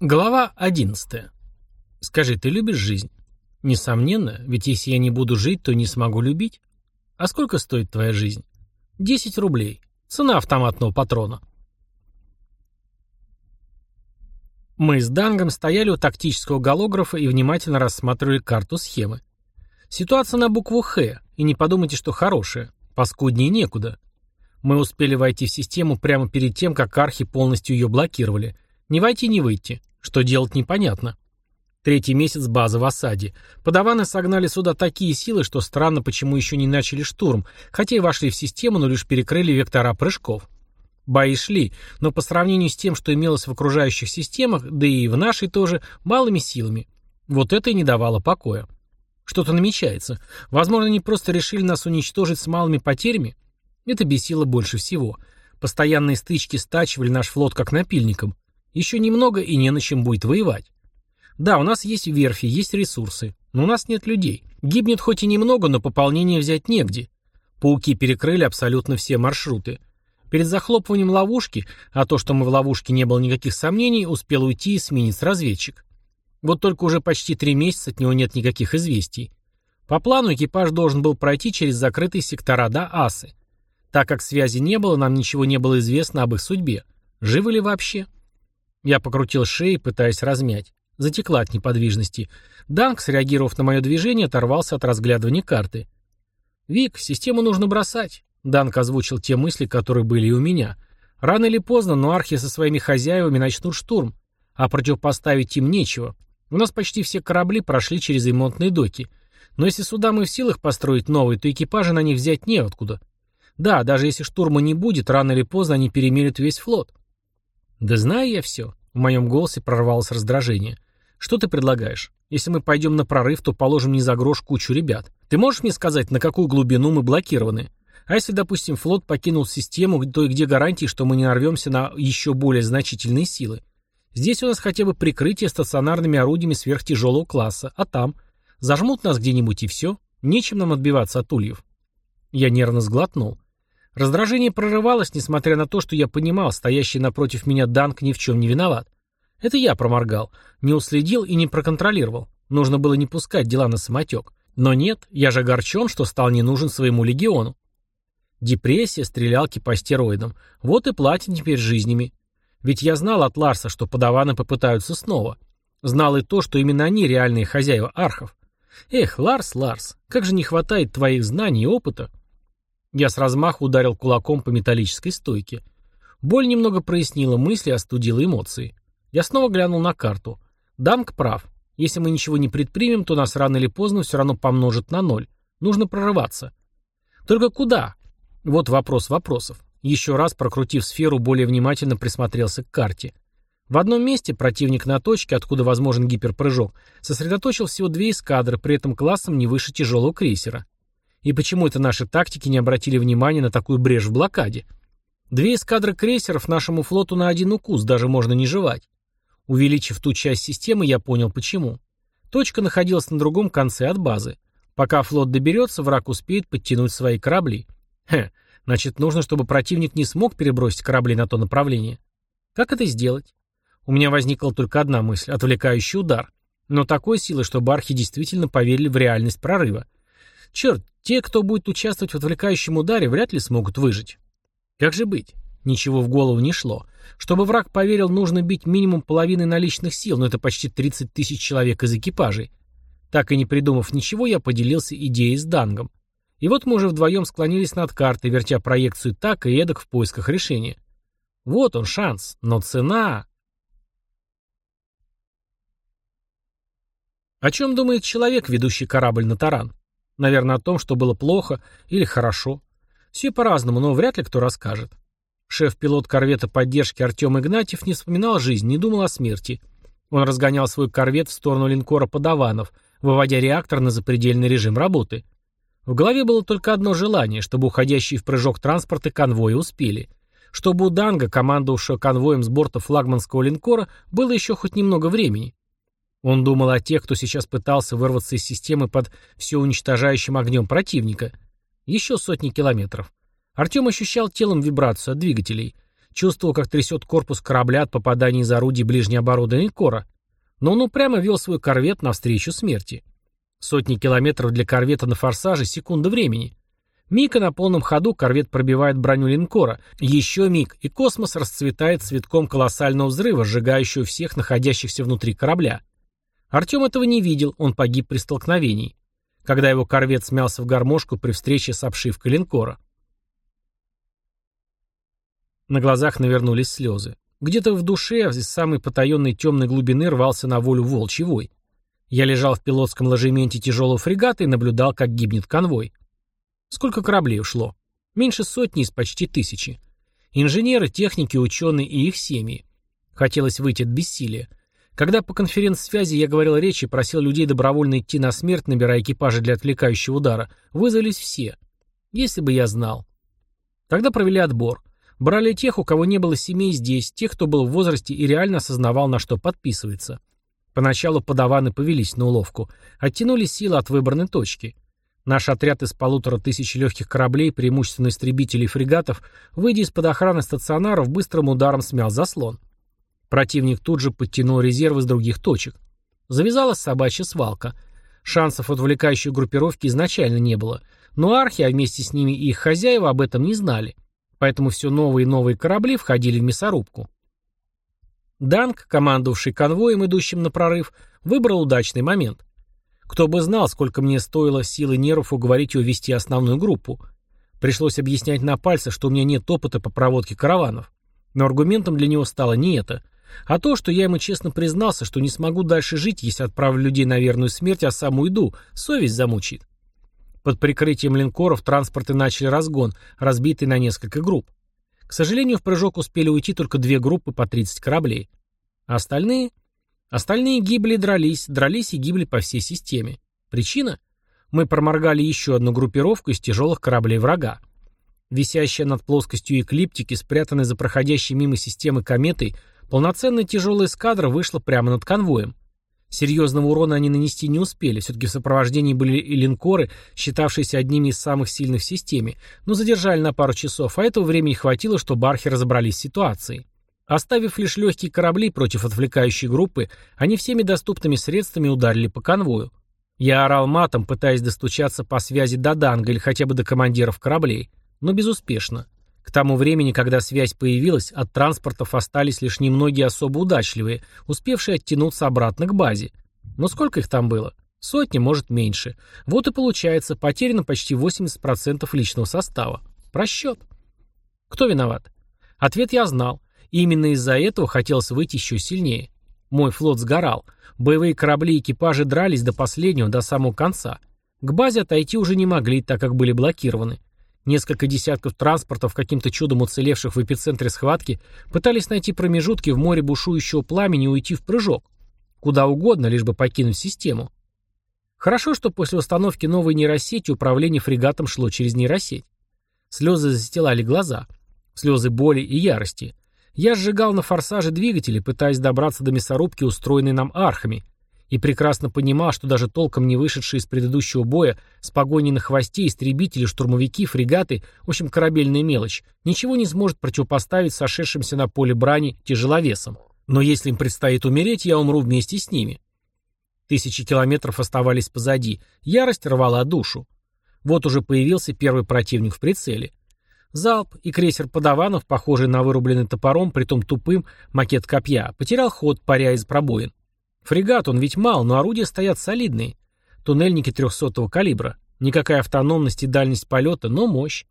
Глава 11. Скажи, ты любишь жизнь? Несомненно, ведь если я не буду жить, то не смогу любить. А сколько стоит твоя жизнь? 10 рублей. Цена автоматного патрона. Мы с Дангом стояли у тактического голографа и внимательно рассматривали карту схемы. Ситуация на букву «Х», и не подумайте, что хорошая. Паскуднее некуда. Мы успели войти в систему прямо перед тем, как архи полностью ее блокировали. Не войти, не выйти. Что делать, непонятно. Третий месяц база в осаде. Подаваны согнали сюда такие силы, что странно, почему еще не начали штурм, хотя и вошли в систему, но лишь перекрыли вектора прыжков. Бои шли, но по сравнению с тем, что имелось в окружающих системах, да и в нашей тоже, малыми силами. Вот это и не давало покоя. Что-то намечается. Возможно, они просто решили нас уничтожить с малыми потерями? Это бесило больше всего. Постоянные стычки стачивали наш флот как напильником. Еще немного и не на чем будет воевать. Да, у нас есть верфи, есть ресурсы, но у нас нет людей. Гибнет хоть и немного, но пополнение взять негде. Пауки перекрыли абсолютно все маршруты. Перед захлопыванием ловушки, а то, что мы в ловушке не было никаких сомнений, успел уйти эсминец-разведчик. Вот только уже почти три месяца от него нет никаких известий. По плану экипаж должен был пройти через закрытые сектора до Асы. Так как связи не было, нам ничего не было известно об их судьбе. Живы ли вообще? Я покрутил шею, пытаясь размять. Затекла от неподвижности. Данк, среагировав на мое движение, оторвался от разглядывания карты. «Вик, систему нужно бросать», — Данк озвучил те мысли, которые были и у меня. «Рано или поздно, но архи со своими хозяевами начнут штурм, а противопоставить им нечего. У нас почти все корабли прошли через ремонтные доки. Но если сюда мы в силах построить новые, то экипажи на них взять неоткуда. Да, даже если штурма не будет, рано или поздно они перемерят весь флот. «Да знаю я все», — в моем голосе прорвалось раздражение. «Что ты предлагаешь? Если мы пойдем на прорыв, то положим не за грош кучу ребят. Ты можешь мне сказать, на какую глубину мы блокированы? А если, допустим, флот покинул систему, то и где гарантии, что мы не нарвемся на еще более значительные силы? Здесь у нас хотя бы прикрытие стационарными орудиями сверхтяжелого класса, а там? Зажмут нас где-нибудь и все. Нечем нам отбиваться от ульев». Я нервно сглотнул. Раздражение прорывалось, несмотря на то, что я понимал, стоящий напротив меня Данк ни в чем не виноват. Это я проморгал, не уследил и не проконтролировал. Нужно было не пускать дела на самотек. Но нет, я же огорчен, что стал не нужен своему легиону. Депрессия, стрелялки по стероидам. Вот и платят теперь жизнями. Ведь я знал от Ларса, что подаваны попытаются снова. Знал и то, что именно они реальные хозяева архов. Эх, Ларс, Ларс, как же не хватает твоих знаний и опыта. Я с размаху ударил кулаком по металлической стойке. Боль немного прояснила мысли, остудила эмоции. Я снова глянул на карту. Дамк прав. Если мы ничего не предпримем, то нас рано или поздно все равно помножат на ноль. Нужно прорываться. Только куда? Вот вопрос вопросов. Еще раз, прокрутив сферу, более внимательно присмотрелся к карте. В одном месте противник на точке, откуда возможен гиперпрыжок, сосредоточил всего две эскадры, при этом классом не выше тяжелого крейсера. И почему это наши тактики не обратили внимания на такую брешь в блокаде? Две эскадры крейсеров нашему флоту на один укус даже можно не жевать. Увеличив ту часть системы, я понял почему. Точка находилась на другом конце от базы. Пока флот доберется, враг успеет подтянуть свои корабли. Хе, значит, нужно, чтобы противник не смог перебросить корабли на то направление. Как это сделать? У меня возникла только одна мысль – отвлекающий удар. Но такой силы, чтобы архи действительно поверили в реальность прорыва. Черт, те, кто будет участвовать в отвлекающем ударе, вряд ли смогут выжить. Как же быть? Ничего в голову не шло. Чтобы враг поверил, нужно бить минимум половины наличных сил, но это почти 30 тысяч человек из экипажей. Так и не придумав ничего, я поделился идеей с Дангом. И вот мы уже вдвоем склонились над картой, вертя проекцию так и эдак в поисках решения. Вот он шанс, но цена... О чем думает человек, ведущий корабль на таран? Наверное, о том, что было плохо или хорошо. Все по-разному, но вряд ли кто расскажет. Шеф-пилот корвета поддержки Артем Игнатьев не вспоминал жизнь, не думал о смерти. Он разгонял свой корвет в сторону линкора «Подаванов», выводя реактор на запредельный режим работы. В голове было только одно желание, чтобы уходящие в прыжок транспорты конвои успели. Чтобы у Данга, командовавшего конвоем с борта флагманского линкора, было еще хоть немного времени. Он думал о тех, кто сейчас пытался вырваться из системы под все уничтожающим огнем противника. Еще сотни километров. Артем ощущал телом вибрацию от двигателей. Чувствовал, как трясет корпус корабля от попаданий из орудий ближней обороны линкора. Но он упрямо вел свой корвет навстречу смерти. Сотни километров для корвета на форсаже – секунда времени. Миг и на полном ходу корвет пробивает броню линкора. Еще миг, и космос расцветает цветком колоссального взрыва, сжигающего всех находящихся внутри корабля. Артем этого не видел, он погиб при столкновении, когда его корвет смялся в гармошку при встрече с обшивкой линкора. На глазах навернулись слезы. Где-то в душе, из самой потаенной темной глубины рвался на волю волчий вой. Я лежал в пилотском ложементе тяжелого фрегата и наблюдал, как гибнет конвой. Сколько кораблей ушло? Меньше сотни из почти тысячи. Инженеры, техники, ученые и их семьи. Хотелось выйти от бессилия. Когда по конференц-связи я говорил речь и просил людей добровольно идти на смерть, набирая экипажи для отвлекающего удара, вызвались все. Если бы я знал. Тогда провели отбор. Брали тех, у кого не было семей здесь, тех, кто был в возрасте и реально осознавал, на что подписывается. Поначалу подаваны повелись на уловку, оттянули силы от выбранной точки. Наш отряд из полутора тысяч легких кораблей, преимущественно истребителей и фрегатов, выйдя из-под охраны стационаров, быстрым ударом смял заслон. Противник тут же подтянул резервы с других точек. Завязалась собачья свалка. Шансов отвлекающей группировки изначально не было, но архи, а вместе с ними и их хозяева об этом не знали. Поэтому все новые и новые корабли входили в мясорубку. Данк, командовавший конвоем, идущим на прорыв, выбрал удачный момент. Кто бы знал, сколько мне стоило силы нервов уговорить его вести основную группу. Пришлось объяснять на пальцах, что у меня нет опыта по проводке караванов. Но аргументом для него стало не это, а то, что я ему честно признался, что не смогу дальше жить, если отправлю людей на верную смерть, а сам уйду, совесть замучит. Под прикрытием линкоров транспорты начали разгон, разбитый на несколько групп. К сожалению, в прыжок успели уйти только две группы по 30 кораблей. А остальные? Остальные гибли и дрались, дрались и гибли по всей системе. Причина? Мы проморгали еще одну группировку из тяжелых кораблей врага. Висящая над плоскостью эклиптики, спрятанная за проходящей мимо системы кометой, полноценная тяжелая эскадра вышла прямо над конвоем. Серьезного урона они нанести не успели, все-таки в сопровождении были и линкоры, считавшиеся одними из самых сильных в системе, но задержали на пару часов, а этого времени хватило, чтобы архи разобрались с ситуацией. Оставив лишь легкие корабли против отвлекающей группы, они всеми доступными средствами ударили по конвою. Я орал матом, пытаясь достучаться по связи до Данга или хотя бы до командиров кораблей, но безуспешно. К тому времени, когда связь появилась, от транспортов остались лишь немногие особо удачливые, успевшие оттянуться обратно к базе. Но сколько их там было? Сотни, может, меньше. Вот и получается, потеряно почти 80% личного состава. Просчет. Кто виноват? Ответ я знал. Именно из-за этого хотелось выйти еще сильнее. Мой флот сгорал. Боевые корабли и экипажи дрались до последнего, до самого конца. К базе отойти уже не могли, так как были блокированы. Несколько десятков транспортов, каким-то чудом уцелевших в эпицентре схватки, пытались найти промежутки в море бушующего пламени и уйти в прыжок. Куда угодно, лишь бы покинуть систему. Хорошо, что после установки новой нейросети управление фрегатом шло через нейросеть. Слезы застилали глаза. Слезы боли и ярости. Я сжигал на форсаже двигатели, пытаясь добраться до мясорубки, устроенной нам архами и прекрасно понимал, что даже толком не вышедшие из предыдущего боя с погоней на хвосте истребители, штурмовики, фрегаты, в общем, корабельная мелочь, ничего не сможет противопоставить сошедшимся на поле брани тяжеловесам. Но если им предстоит умереть, я умру вместе с ними. Тысячи километров оставались позади, ярость рвала душу. Вот уже появился первый противник в прицеле. Залп, и крейсер Подаванов, похожий на вырубленный топором, притом тупым, макет копья, потерял ход, паря из пробоин. Фрегат, он ведь мал, но орудия стоят солидные. Туннельники 300-го калибра. Никакая автономность и дальность полета, но мощь.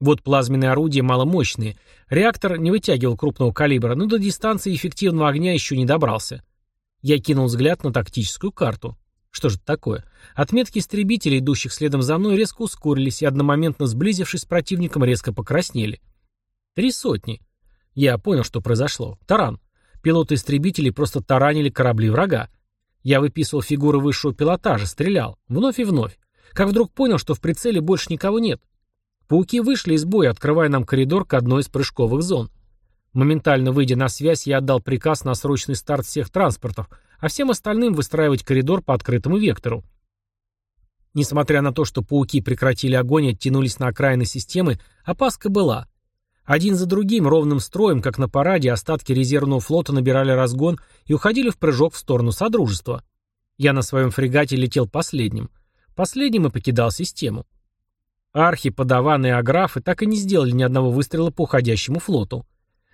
Вот плазменные орудия маломощные. Реактор не вытягивал крупного калибра, но до дистанции эффективного огня еще не добрался. Я кинул взгляд на тактическую карту. Что же это такое? Отметки истребителей, идущих следом за мной, резко ускорились и, одномоментно сблизившись с противником, резко покраснели. Три сотни. Я понял, что произошло. Таран. Пилоты истребителей просто таранили корабли врага. Я выписывал фигуры высшего пилотажа, стрелял. Вновь и вновь. Как вдруг понял, что в прицеле больше никого нет. Пауки вышли из боя, открывая нам коридор к одной из прыжковых зон. Моментально выйдя на связь, я отдал приказ на срочный старт всех транспортов, а всем остальным выстраивать коридор по открытому вектору. Несмотря на то, что пауки прекратили огонь и оттянулись на окраины системы, опаска была. Один за другим, ровным строем, как на параде, остатки резервного флота набирали разгон и уходили в прыжок в сторону Содружества. Я на своем фрегате летел последним. Последним и покидал систему. Архи, подаваны аграфы так и не сделали ни одного выстрела по уходящему флоту.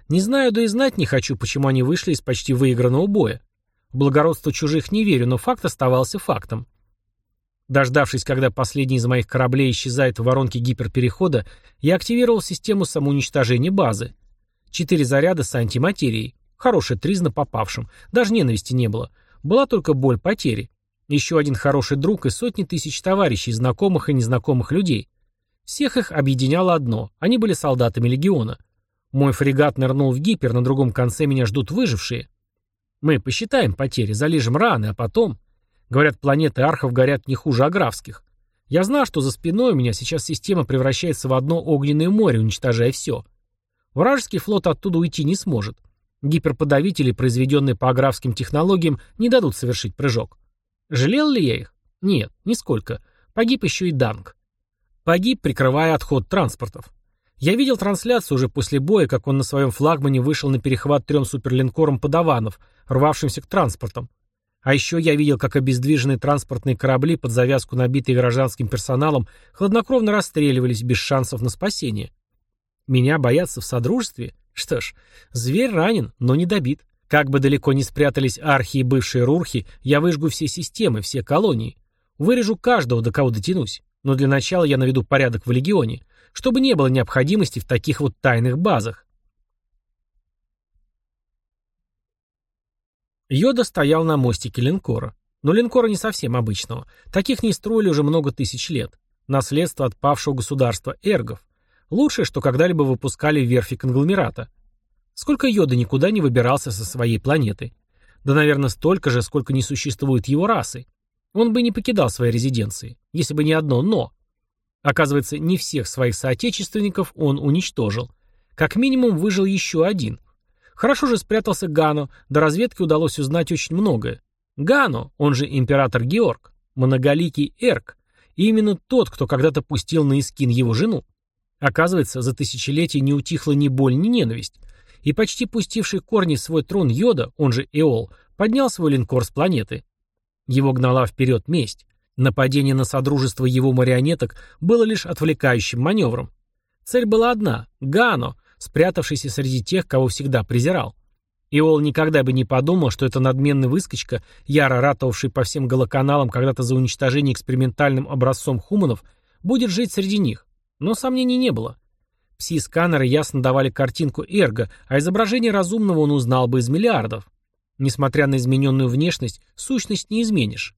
Не знаю, да и знать не хочу, почему они вышли из почти выигранного боя. В благородство чужих не верю, но факт оставался фактом. Дождавшись, когда последний из моих кораблей исчезает в воронке гиперперехода, я активировал систему самоуничтожения базы. Четыре заряда с антиматерией. Хорошая тризна попавшим. Даже ненависти не было. Была только боль потери. Еще один хороший друг и сотни тысяч товарищей, знакомых и незнакомых людей. Всех их объединяло одно – они были солдатами легиона. Мой фрегат нырнул в гипер, на другом конце меня ждут выжившие. Мы посчитаем потери, залежем раны, а потом... Говорят, планеты архов горят не хуже аграфских. Я знаю, что за спиной у меня сейчас система превращается в одно огненное море, уничтожая все. Вражеский флот оттуда уйти не сможет. Гиперподавители, произведенные по аграфским технологиям, не дадут совершить прыжок. Жалел ли я их? Нет, нисколько. Погиб еще и Данг. Погиб, прикрывая отход транспортов. Я видел трансляцию уже после боя, как он на своем флагмане вышел на перехват трем суперлинкорам подаванов, рвавшимся к транспортам. А еще я видел, как обездвиженные транспортные корабли, под завязку набитые гражданским персоналом, хладнокровно расстреливались без шансов на спасение. Меня боятся в содружестве? Что ж, зверь ранен, но не добит. Как бы далеко не спрятались архи и бывшие рурхи, я выжгу все системы, все колонии. Вырежу каждого, до кого дотянусь. Но для начала я наведу порядок в легионе, чтобы не было необходимости в таких вот тайных базах. Йода стоял на мостике линкора. Но линкора не совсем обычного. Таких не строили уже много тысяч лет. Наследство от павшего государства эргов. Лучшее, что когда-либо выпускали в верфи конгломерата. Сколько Йода никуда не выбирался со своей планеты. Да, наверное, столько же, сколько не существует его расы. Он бы не покидал своей резиденции, если бы не одно «но». Оказывается, не всех своих соотечественников он уничтожил. Как минимум выжил еще один. Хорошо же спрятался Гано, до разведки удалось узнать очень многое. Гано, он же император Георг, многоликий Эрк, и именно тот, кто когда-то пустил на Искин его жену. Оказывается, за тысячелетия не утихла ни боль, ни ненависть. И почти пустивший корни свой трон Йода, он же Эол, поднял свой линкор с планеты. Его гнала вперед месть. Нападение на содружество его марионеток было лишь отвлекающим маневром. Цель была одна — Гано, спрятавшийся среди тех, кого всегда презирал. Иол никогда бы не подумал, что это надменный выскочка, яро ратовавший по всем голоканалам когда-то за уничтожение экспериментальным образцом хуманов, будет жить среди них. Но сомнений не было. Пси-сканеры ясно давали картинку Эрго, а изображение разумного он узнал бы из миллиардов. Несмотря на измененную внешность, сущность не изменишь.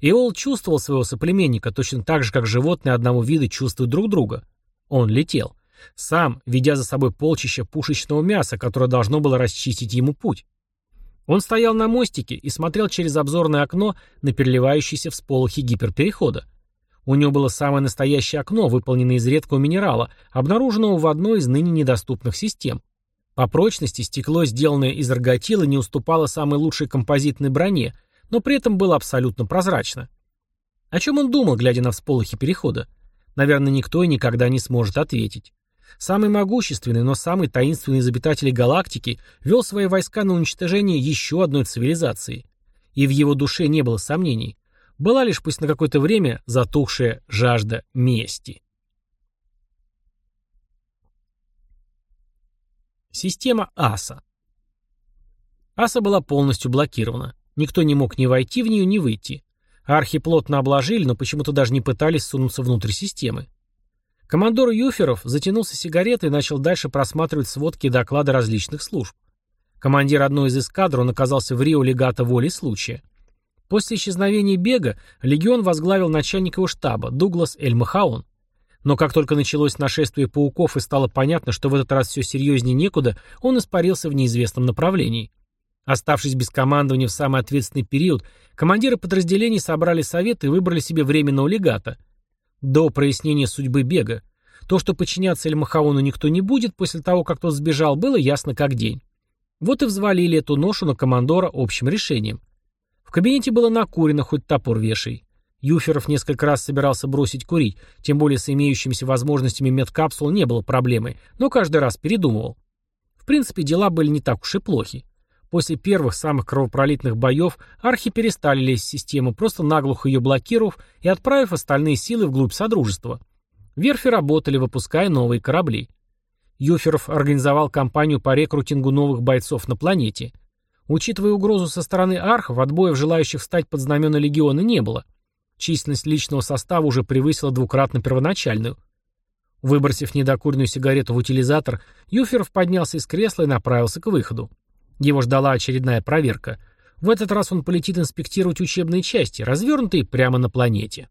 Иол чувствовал своего соплеменника точно так же, как животные одного вида чувствуют друг друга. Он летел. Сам, ведя за собой полчища пушечного мяса, которое должно было расчистить ему путь. Он стоял на мостике и смотрел через обзорное окно на переливающиеся всполохи гиперперехода. У него было самое настоящее окно, выполненное из редкого минерала, обнаруженного в одной из ныне недоступных систем. По прочности стекло, сделанное из арготила, не уступало самой лучшей композитной броне, но при этом было абсолютно прозрачно. О чем он думал, глядя на всполохи перехода? Наверное, никто и никогда не сможет ответить. Самый могущественный, но самый таинственный из обитателей галактики вел свои войска на уничтожение еще одной цивилизации. И в его душе не было сомнений была лишь пусть на какое-то время затухшая жажда мести. Система АСА. АСА была полностью блокирована. Никто не мог ни войти в нее, ни выйти. Архи плотно обложили, но почему-то даже не пытались сунуться внутрь системы. Командор Юферов затянулся сигаретой и начал дальше просматривать сводки и доклады различных служб. Командир одной из эскадр, он оказался в Рио легато воли случая. После исчезновения Бега легион возглавил начальник его штаба Дуглас Эль-Махаон. Но как только началось нашествие пауков и стало понятно, что в этот раз все серьезнее некуда, он испарился в неизвестном направлении. Оставшись без командования в самый ответственный период, командиры подразделений собрали совет и выбрали себе временного легата. До прояснения судьбы Бега. То, что подчиняться Эль-Махаону никто не будет после того, как тот сбежал, было ясно как день. Вот и взвалили эту ношу на командора общим решением. В кабинете было накурено, хоть топор вешай. Юферов несколько раз собирался бросить курить, тем более с имеющимися возможностями медкапсул не было проблемой, но каждый раз передумывал. В принципе, дела были не так уж и плохи. После первых самых кровопролитных боев архи перестали лезть в систему, просто наглухо ее блокировав и отправив остальные силы вглубь Содружества. Верфи работали, выпуская новые корабли. Юферов организовал кампанию по рекрутингу новых бойцов на планете. Учитывая угрозу со стороны архов, отбоев желающих встать под знамена легиона не было. Численность личного состава уже превысила двукратно первоначальную. Выбросив недокуренную сигарету в утилизатор, Юферов поднялся из кресла и направился к выходу. Его ждала очередная проверка. В этот раз он полетит инспектировать учебные части, развернутые прямо на планете.